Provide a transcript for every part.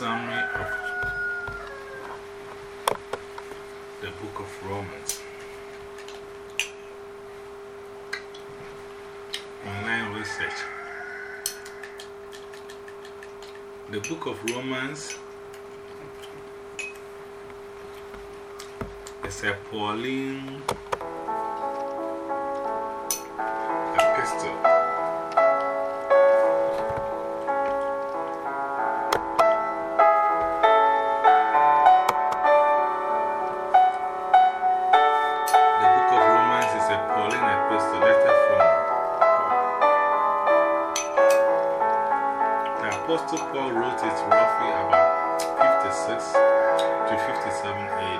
summary of the book of Romans. Online research. The book of Romans is a Pauline epistle. Apostle Paul wrote it roughly about 56 to 57 AD.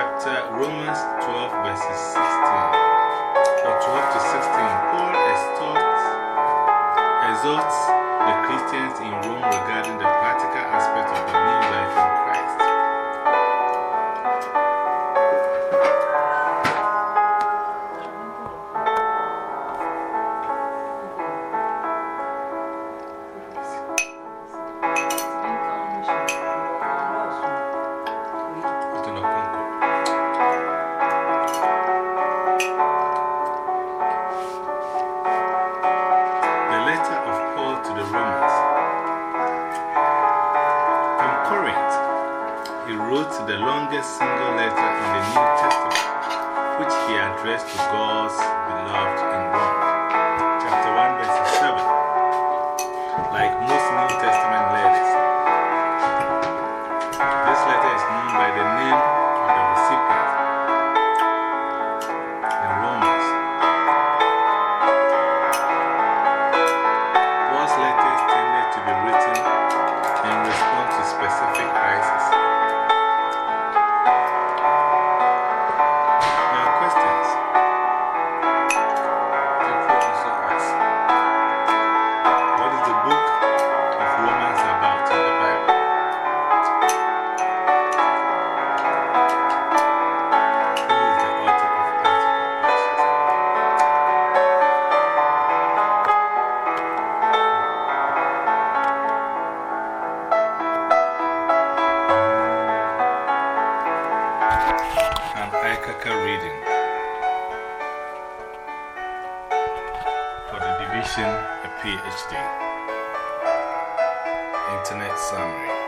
Chapter Romans 12, verses 16, or 12 to 16, Paul exhorts, exhorts wrote the longest single letter in the New Testament, which he addressed to God's beloved in Rome. An Aikaka reading for the division, a PhD. Internet summary.